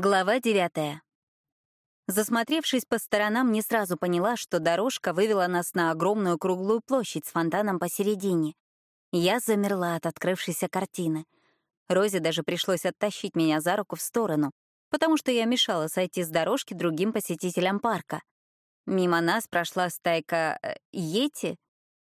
Глава девятая. Засмотревшись по сторонам, не сразу поняла, что дорожка вывела нас на огромную круглую площадь с фонтаном посередине. Я замерла от открывшейся картины. Розе даже пришлось оттащить меня за руку в сторону, потому что я мешала сойти с дорожки другим посетителям парка. Мимо нас прошла стайка э, йети.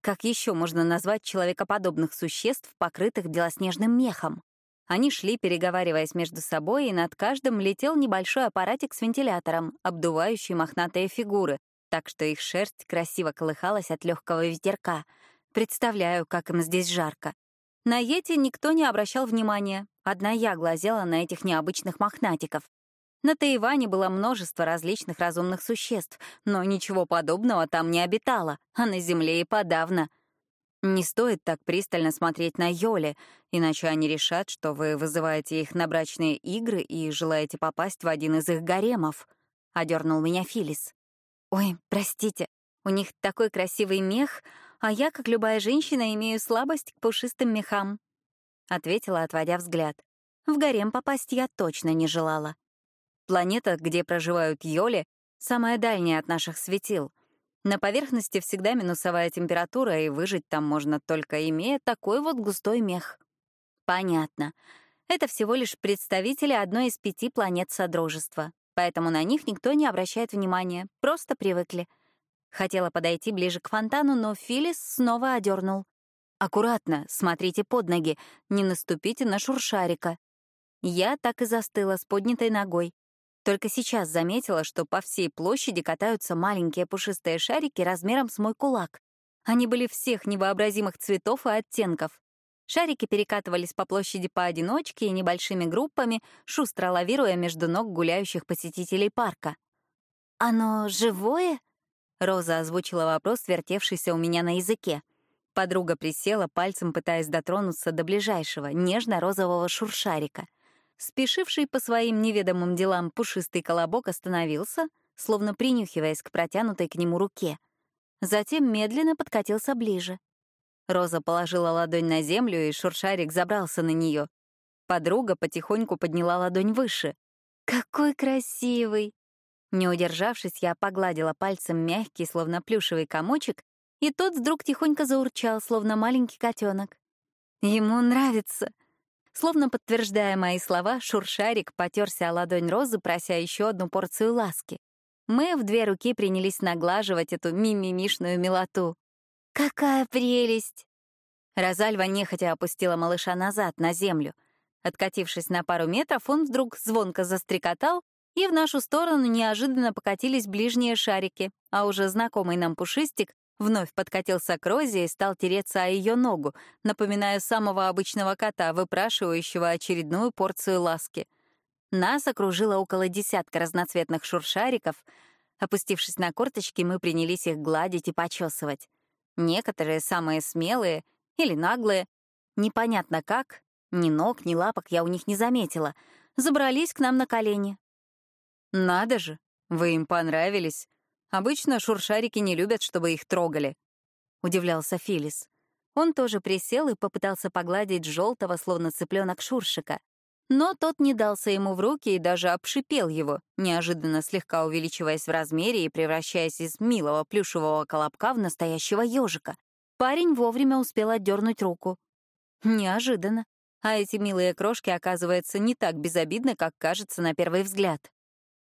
Как еще можно назвать человекоподобных существ, покрытых белоснежным мехом? Они шли, переговариваясь между собой, и над каждым летел небольшой аппаратик с вентилятором, обдувающий мохнатые фигуры, так что их шерсть красиво колыхалась от легкого ветерка. Представляю, как им здесь жарко. На Йети никто не обращал внимания. Одна я глазела на этих необычных мохнатиков. На Тайване было множество различных разумных существ, но ничего подобного там не обитало, а на Земле и подавно — не стоит так пристально смотреть на Йоли, иначе они решат, что вы вызываете их на брачные игры и желаете попасть в один из их гаремов», — одернул меня Филис. «Ой, простите, у них такой красивый мех, а я, как любая женщина, имею слабость к пушистым мехам», — ответила, отводя взгляд. В гарем попасть я точно не желала. Планета, где проживают Йоли, самая дальняя от наших светил — на поверхности всегда минусовая температура, и выжить там можно только имея такой вот густой мех. Понятно. Это всего лишь представители одной из пяти планет Содружества, поэтому на них никто не обращает внимания, просто привыкли. Хотела подойти ближе к фонтану, но Филис снова одернул. «Аккуратно, смотрите под ноги, не наступите на шуршарика». Я так и застыла с поднятой ногой. Только сейчас заметила, что по всей площади катаются маленькие пушистые шарики размером с мой кулак. Они были всех невообразимых цветов и оттенков. Шарики перекатывались по площади поодиночке и небольшими группами, шустро лавируя между ног гуляющих посетителей парка. «Оно живое?» — Роза озвучила вопрос, вертевшийся у меня на языке. Подруга присела, пальцем пытаясь дотронуться до ближайшего, нежно-розового шуршарика. Спешивший по своим неведомым делам пушистый колобок остановился, словно принюхиваясь к протянутой к нему руке. Затем медленно подкатился ближе. Роза положила ладонь на землю, и шуршарик забрался на нее. Подруга потихоньку подняла ладонь выше. «Какой красивый!» Не удержавшись, я погладила пальцем мягкий, словно плюшевый комочек, и тот вдруг тихонько заурчал, словно маленький котенок. «Ему нравится!» Словно подтверждая мои слова, шуршарик потерся о ладонь розы, прося еще одну порцию ласки. Мы в две руки принялись наглаживать эту мимимишную милоту. «Какая прелесть!» Розальва нехотя опустила малыша назад, на землю. Откатившись на пару метров, он вдруг звонко застрекотал, и в нашу сторону неожиданно покатились ближние шарики, а уже знакомый нам пушистик Вновь подкатился к Розе и стал тереться о ее ногу, напоминая самого обычного кота, выпрашивающего очередную порцию ласки. Нас окружило около десятка разноцветных шуршариков. Опустившись на корточки, мы принялись их гладить и почесывать. Некоторые, самые смелые или наглые, непонятно как, ни ног, ни лапок я у них не заметила, забрались к нам на колени. «Надо же, вы им понравились», Обычно шуршарики не любят, чтобы их трогали», — удивлялся Филис. Он тоже присел и попытался погладить желтого, словно цыпленок шуршика. Но тот не дался ему в руки и даже обшипел его, неожиданно слегка увеличиваясь в размере и превращаясь из милого плюшевого колобка в настоящего ежика. Парень вовремя успел отдернуть руку. Неожиданно. А эти милые крошки, оказывается, не так безобидны, как кажется на первый взгляд.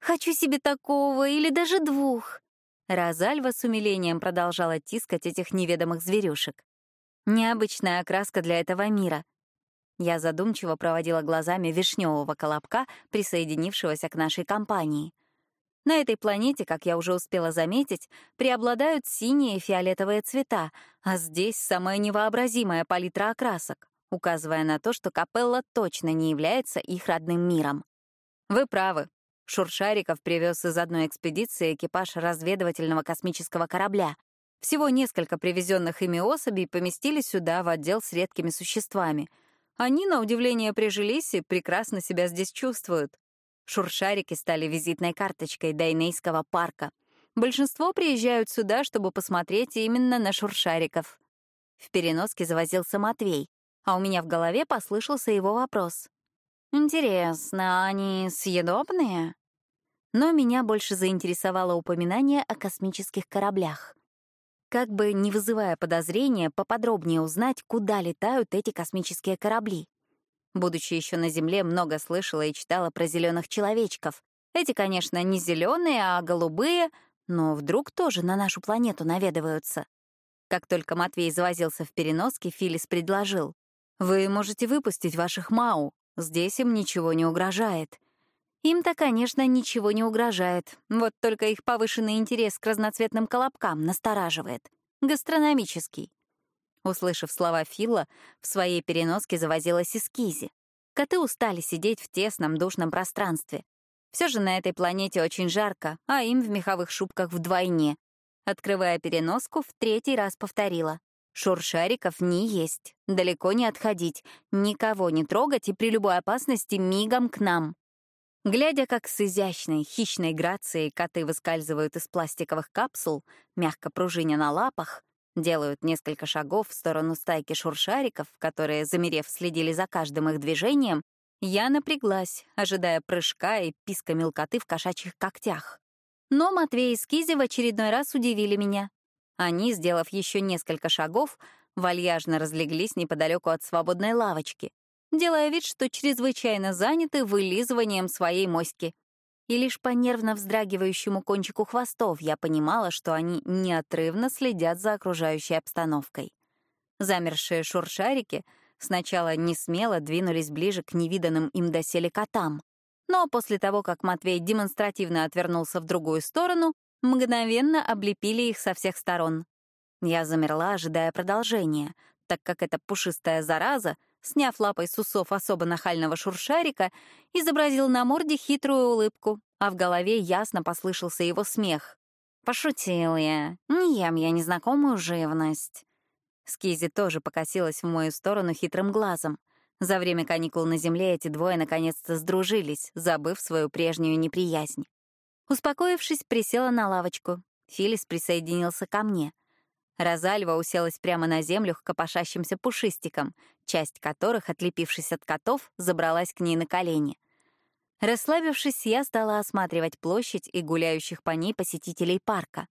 «Хочу себе такого или даже двух», Розальва с умилением продолжала тискать этих неведомых зверюшек. Необычная окраска для этого мира. Я задумчиво проводила глазами вишневого колобка, присоединившегося к нашей компании. На этой планете, как я уже успела заметить, преобладают синие и фиолетовые цвета, а здесь самая невообразимая палитра окрасок, указывая на то, что капелла точно не является их родным миром. Вы правы, Шуршариков привез из одной экспедиции экипаж разведывательного космического корабля. Всего несколько привезенных ими особей поместили сюда, в отдел с редкими существами. Они, на удивление, прижились и прекрасно себя здесь чувствуют. Шуршарики стали визитной карточкой Дайнейского парка. Большинство приезжают сюда, чтобы посмотреть именно на шуршариков. В переноске завозился Матвей, а у меня в голове послышался его вопрос. Интересно, они съедобные? Но меня больше заинтересовало упоминание о космических кораблях. Как бы, не вызывая подозрения, поподробнее узнать, куда летают эти космические корабли. Будучи еще на Земле, много слышала и читала про зеленых человечков. Эти, конечно, не зеленые, а голубые, но вдруг тоже на нашу планету наведываются. Как только Матвей завозился в переноске, Филис предложил. «Вы можете выпустить ваших Мау. Здесь им ничего не угрожает». Им-то, конечно, ничего не угрожает. Вот только их повышенный интерес к разноцветным колобкам настораживает. Гастрономический. Услышав слова Фила, в своей переноске завозилась эскизи. Коты устали сидеть в тесном, душном пространстве. Все же на этой планете очень жарко, а им в меховых шубках вдвойне. Открывая переноску, в третий раз повторила. Шуршариков не есть, далеко не отходить, никого не трогать и при любой опасности мигом к нам. Глядя, как с изящной, хищной грацией коты выскальзывают из пластиковых капсул, мягко пружиня на лапах, делают несколько шагов в сторону стайки шуршариков, которые, замерев, следили за каждым их движением, я напряглась, ожидая прыжка и писка мелкоты в кошачьих когтях. Но Матвей и Скизи в очередной раз удивили меня. Они, сделав еще несколько шагов, вальяжно разлеглись неподалеку от свободной лавочки, делая вид, что чрезвычайно заняты вылизыванием своей моськи. И лишь по нервно вздрагивающему кончику хвостов я понимала, что они неотрывно следят за окружающей обстановкой. Замершие шуршарики — Сначала не смело двинулись ближе к невиданным им доселе котам. Но после того, как Матвей демонстративно отвернулся в другую сторону, мгновенно облепили их со всех сторон. Я замерла, ожидая продолжения, так как эта пушистая зараза, сняв лапой с усов особо нахального шуршарика, изобразил на морде хитрую улыбку, а в голове ясно послышался его смех. «Пошутил я. Не ем я незнакомую живность». Скизи тоже покосилась в мою сторону хитрым глазом. За время каникул на Земле эти двое наконец-то сдружились, забыв свою прежнюю неприязнь. Успокоившись, присела на лавочку. Филис присоединился ко мне. Розальва уселась прямо на землю к копошащимся пушистикам, часть которых, отлепившись от котов, забралась к ней на колени. Расслабившись, я стала осматривать площадь и гуляющих по ней посетителей парка.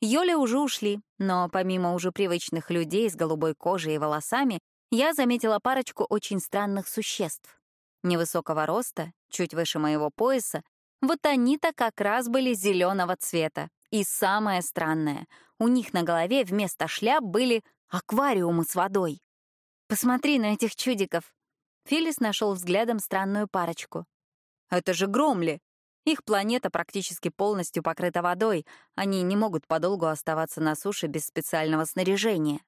Йоли уже ушли, но помимо уже привычных людей с голубой кожей и волосами, я заметила парочку очень странных существ. Невысокого роста, чуть выше моего пояса, вот они-то как раз были зеленого цвета. И самое странное, у них на голове вместо шляп были аквариумы с водой. «Посмотри на этих чудиков!» Филис нашел взглядом странную парочку. «Это же Громли!» Их планета практически полностью покрыта водой, они не могут подолгу оставаться на суше без специального снаряжения.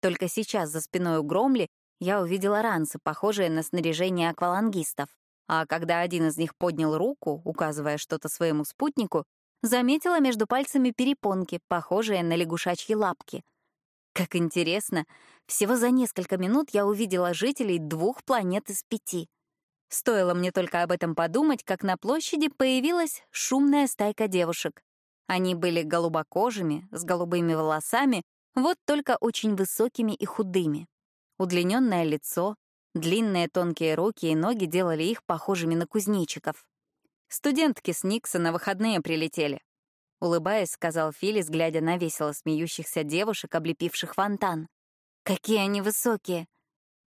Только сейчас за спиной у Громли я увидела ранцы, похожие на снаряжение аквалангистов. А когда один из них поднял руку, указывая что-то своему спутнику, заметила между пальцами перепонки, похожие на лягушачьи лапки. Как интересно, всего за несколько минут я увидела жителей двух планет из пяти. Стоило мне только об этом подумать, как на площади появилась шумная стайка девушек. Они были голубокожими, с голубыми волосами, вот только очень высокими и худыми. Удлиненное лицо, длинные тонкие руки и ноги делали их похожими на кузнечиков. Студентки с Никса на выходные прилетели. Улыбаясь, сказал Филис, глядя на весело смеющихся девушек, облепивших фонтан. «Какие они высокие!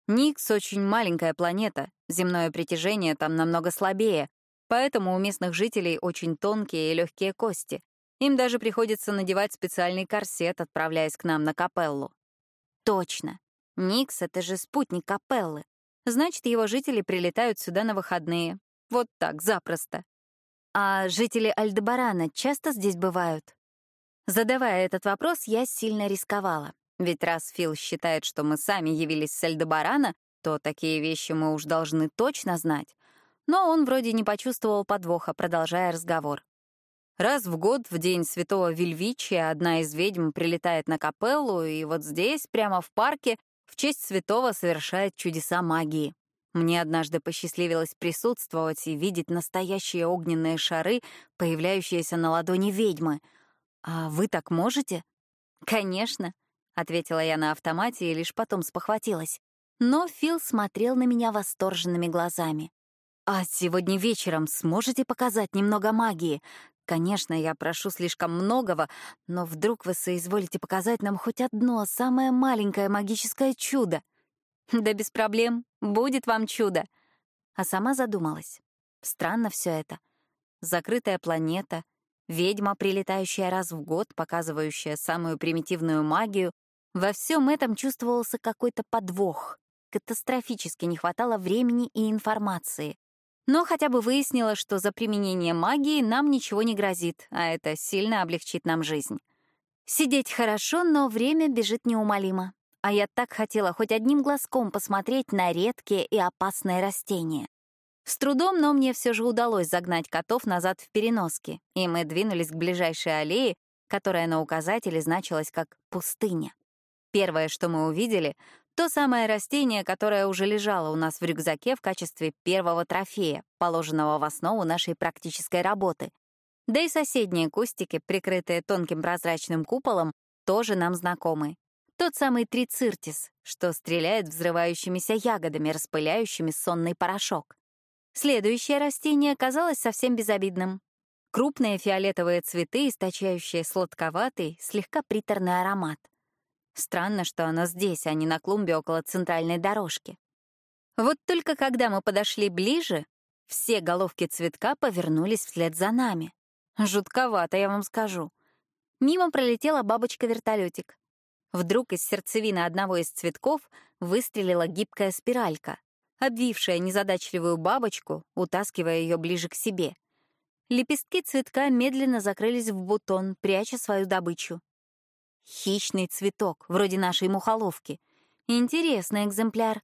Никс — очень маленькая планета, земное притяжение там намного слабее, поэтому у местных жителей очень тонкие и легкие кости. Им даже приходится надевать специальный корсет, отправляясь к нам на капеллу. Точно. Никс — это же спутник капеллы. Значит, его жители прилетают сюда на выходные. Вот так, запросто. А жители Альдебарана часто здесь бывают? Задавая этот вопрос, я сильно рисковала. Ведь раз Фил считает, что мы сами явились с Эльдебарана, то такие вещи мы уж должны точно знать. Но он вроде не почувствовал подвоха, продолжая разговор. Раз в год, в день святого Вильвичия, одна из ведьм прилетает на капеллу, и вот здесь, прямо в парке, в честь святого совершает чудеса магии. Мне однажды посчастливилось присутствовать и видеть настоящие огненные шары, появляющиеся на ладони ведьмы. А вы так можете? Конечно ответила я на автомате и лишь потом спохватилась. Но Фил смотрел на меня восторженными глазами. «А сегодня вечером сможете показать немного магии? Конечно, я прошу слишком многого, но вдруг вы соизволите показать нам хоть одно самое маленькое магическое чудо?» «Да без проблем, будет вам чудо!» А сама задумалась. Странно все это. Закрытая планета, ведьма, прилетающая раз в год, показывающая самую примитивную магию. Во всем этом чувствовался какой-то подвох. Катастрофически не хватало времени и информации. Но хотя бы выяснила, что за применение магии нам ничего не грозит, а это сильно облегчит нам жизнь. Сидеть хорошо, но время бежит неумолимо. А я так хотела хоть одним глазком посмотреть на редкие и опасные растения. С трудом, но мне все же удалось загнать котов назад в переноски, и мы двинулись к ближайшей аллее, которая на указателе значилась как «пустыня». Первое, что мы увидели, то самое растение, которое уже лежало у нас в рюкзаке в качестве первого трофея, положенного в основу нашей практической работы. Да и соседние кустики, прикрытые тонким прозрачным куполом, тоже нам знакомы. Тот самый трициртис, что стреляет взрывающимися ягодами, распыляющими сонный порошок. Следующее растение казалось совсем безобидным. Крупные фиолетовые цветы, источающие сладковатый, слегка приторный аромат — Странно, что оно здесь, а не на клумбе около центральной дорожки. Вот только когда мы подошли ближе, все головки цветка повернулись вслед за нами. Жутковато, я вам скажу. Мимо пролетела бабочка-вертолетик. Вдруг из сердцевины одного из цветков выстрелила гибкая спиралька, обвившая незадачливую бабочку, утаскивая ее ближе к себе. Лепестки цветка медленно закрылись в бутон, пряча свою добычу. Хищный цветок, вроде нашей мухоловки. Интересный экземпляр.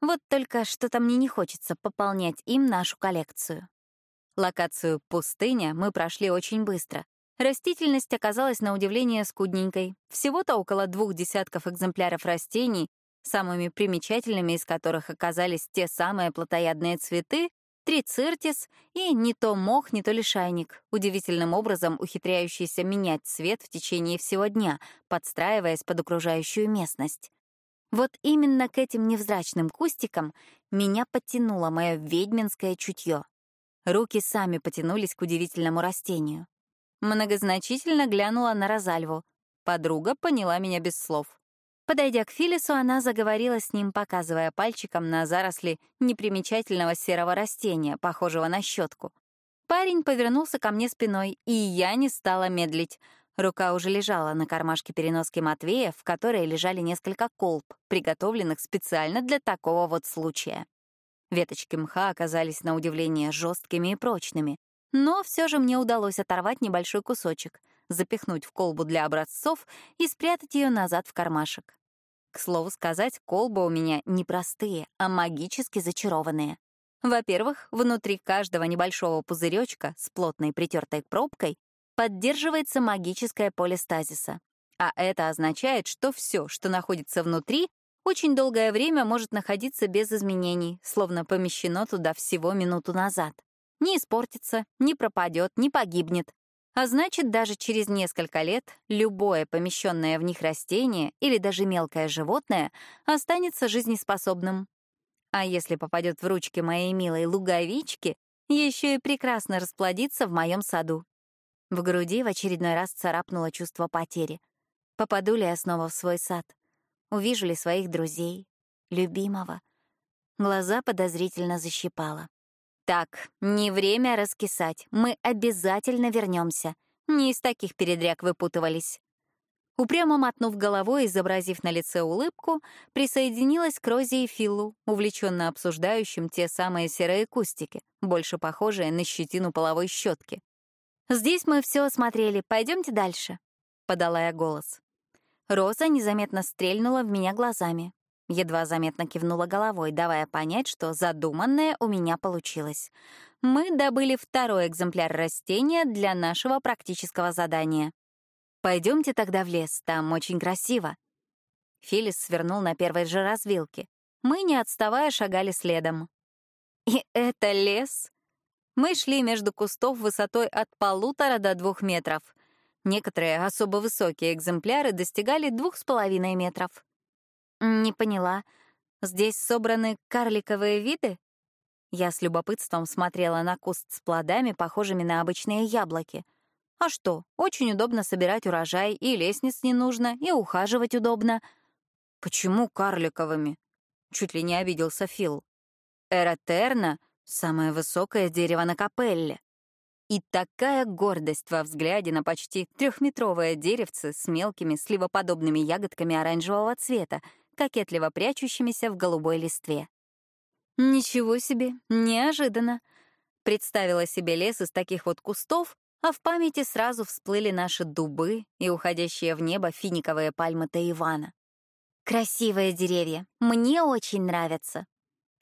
Вот только что-то мне не хочется пополнять им нашу коллекцию. Локацию «Пустыня» мы прошли очень быстро. Растительность оказалась на удивление скудненькой. Всего-то около двух десятков экземпляров растений, самыми примечательными из которых оказались те самые плотоядные цветы, трициртис и не то мох, не то лишайник, удивительным образом ухитряющийся менять цвет в течение всего дня, подстраиваясь под окружающую местность. Вот именно к этим невзрачным кустикам меня подтянуло мое ведьминское чутье. Руки сами потянулись к удивительному растению. Многозначительно глянула на Розальву. Подруга поняла меня без слов. Подойдя к Филису, она заговорила с ним, показывая пальчиком на заросли непримечательного серого растения, похожего на щетку. Парень повернулся ко мне спиной, и я не стала медлить. Рука уже лежала на кармашке переноски Матвея, в которой лежали несколько колб, приготовленных специально для такого вот случая. Веточки мха оказались на удивление жесткими и прочными, но все же мне удалось оторвать небольшой кусочек — запихнуть в колбу для образцов и спрятать ее назад в кармашек. К слову сказать, колбы у меня не простые, а магически зачарованные. Во-первых, внутри каждого небольшого пузыречка с плотной притертой пробкой поддерживается магическое поле стазиса. А это означает, что все, что находится внутри, очень долгое время может находиться без изменений, словно помещено туда всего минуту назад. Не испортится, не пропадет, не погибнет, а значит, даже через несколько лет любое помещенное в них растение или даже мелкое животное останется жизнеспособным. А если попадет в ручки моей милой луговички, еще и прекрасно расплодится в моем саду. В груди в очередной раз царапнуло чувство потери. Попаду ли я снова в свой сад? Увижу ли своих друзей? Любимого? Глаза подозрительно защипало. Так, не время раскисать. Мы обязательно вернемся. Не из таких передряг выпутывались. Упрямо мотнув головой, изобразив на лице улыбку, присоединилась к Розе и Филлу, увлеченно обсуждающим те самые серые кустики, больше похожие на щетину половой щетки. «Здесь мы все осмотрели, пойдемте дальше», — подала я голос. Роза незаметно стрельнула в меня глазами. Едва заметно кивнула головой, давая понять, что задуманное у меня получилось. Мы добыли второй экземпляр растения для нашего практического задания. Пойдемте тогда в лес, там очень красиво. Филис свернул на первой же развилке. Мы, не отставая, шагали следом. И это лес? Мы шли между кустов высотой от полутора до двух метров. Некоторые особо высокие экземпляры достигали двух с половиной метров. «Не поняла. Здесь собраны карликовые виды?» Я с любопытством смотрела на куст с плодами, похожими на обычные яблоки. А что, очень удобно собирать урожай, и лестниц не нужно, и ухаживать удобно. Почему карликовыми? Чуть ли не обиделся Фил. Эратерна — самое высокое дерево на капелле. И такая гордость во взгляде на почти трехметровое деревце с мелкими сливоподобными ягодками оранжевого цвета, кокетливо прячущимися в голубой листве. Ничего себе, неожиданно. Представила себе лес из таких вот кустов, а в памяти сразу всплыли наши дубы и уходящие в небо финиковые пальмы Таивана. «Красивые деревья, мне очень нравятся».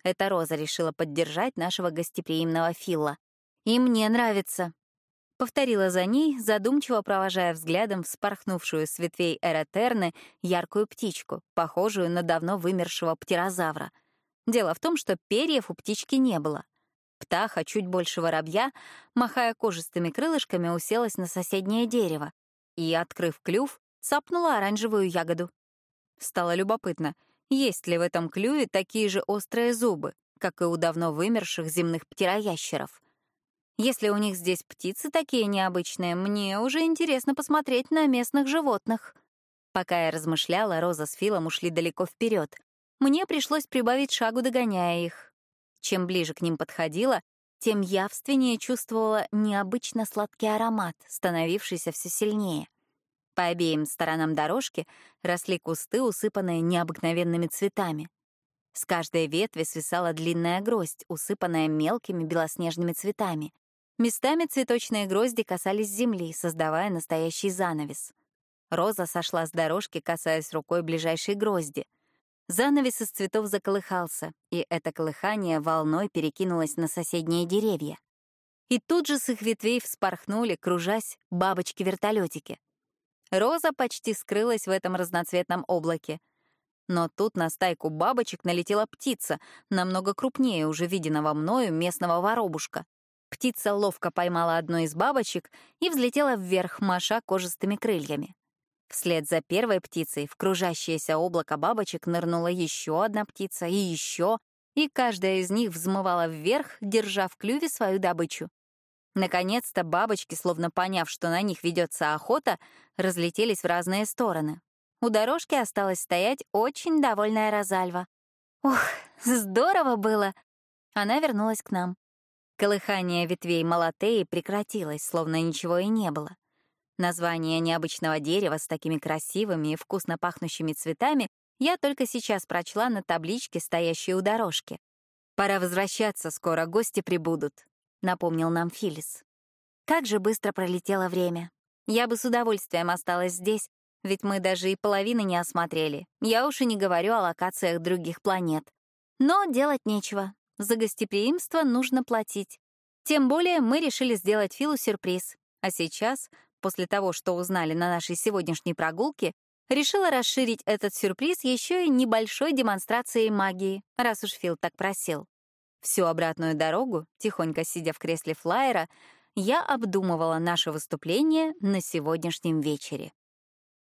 Эта Роза решила поддержать нашего гостеприимного Филла. «И мне нравится», — повторила за ней, задумчиво провожая взглядом вспорхнувшую с ветвей Эротерны яркую птичку, похожую на давно вымершего птерозавра. Дело в том, что перьев у птички не было. Птаха, чуть больше воробья, махая кожистыми крылышками, уселась на соседнее дерево и, открыв клюв, цапнула оранжевую ягоду. Стало любопытно, есть ли в этом клюве такие же острые зубы, как и у давно вымерших земных птероящеров. Если у них здесь птицы такие необычные, мне уже интересно посмотреть на местных животных. Пока я размышляла, Роза с Филом ушли далеко вперед. Мне пришлось прибавить шагу, догоняя их. Чем ближе к ним подходила, тем явственнее чувствовала необычно сладкий аромат, становившийся все сильнее. По обеим сторонам дорожки росли кусты, усыпанные необыкновенными цветами. С каждой ветви свисала длинная гроздь, усыпанная мелкими белоснежными цветами. Местами цветочные грозди касались земли, создавая настоящий занавес. Роза сошла с дорожки, касаясь рукой ближайшей грозди. Занавес из цветов заколыхался, и это колыхание волной перекинулось на соседние деревья. И тут же с их ветвей вспорхнули, кружась, бабочки-вертолетики. Роза почти скрылась в этом разноцветном облаке. Но тут на стайку бабочек налетела птица, намного крупнее уже виденного мною местного воробушка. Птица ловко поймала одну из бабочек и взлетела вверх, маша кожистыми крыльями. Вслед за первой птицей в кружащееся облако бабочек нырнула еще одна птица и еще, и каждая из них взмывала вверх, держа в клюве свою добычу. Наконец-то бабочки, словно поняв, что на них ведется охота, разлетелись в разные стороны. У дорожки осталась стоять очень довольная Розальва. «Ух, здорово было!» Она вернулась к нам. Колыхание ветвей малатеи прекратилось, словно ничего и не было. Название необычного дерева с такими красивыми и вкусно пахнущими цветами я только сейчас прочла на табличке, стоящей у дорожки. «Пора возвращаться, скоро гости прибудут», — напомнил нам Филис. Как же быстро пролетело время. Я бы с удовольствием осталась здесь, ведь мы даже и половины не осмотрели. Я уж и не говорю о локациях других планет. Но делать нечего. За гостеприимство нужно платить. Тем более мы решили сделать Филу сюрприз. А сейчас, после того, что узнали на нашей сегодняшней прогулке, решила расширить этот сюрприз еще и небольшой демонстрацией магии, раз уж Фил так просил. Всю обратную дорогу, тихонько сидя в кресле флайера, я обдумывала наше выступление на сегодняшнем вечере.